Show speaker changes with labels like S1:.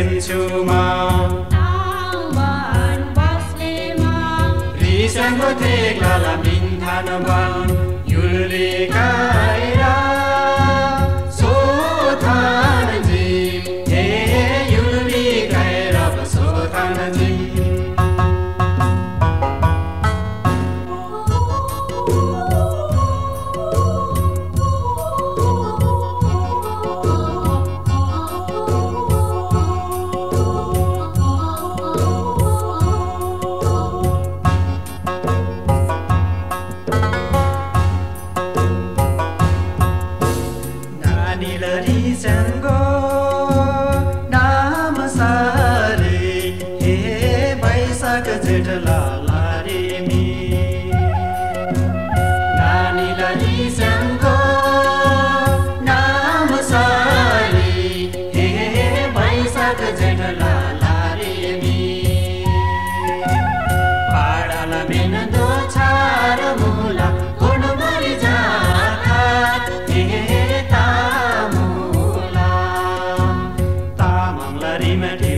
S1: लिन्छुमा रिसङ्गो थेग्लाला बिन्थान बान। युल्रे काइरा सोथान हे सोथान जङ नाम सारी। हे बैशाख जे मे। लिङ गो नाम सारी। हे वैशाख जा dream and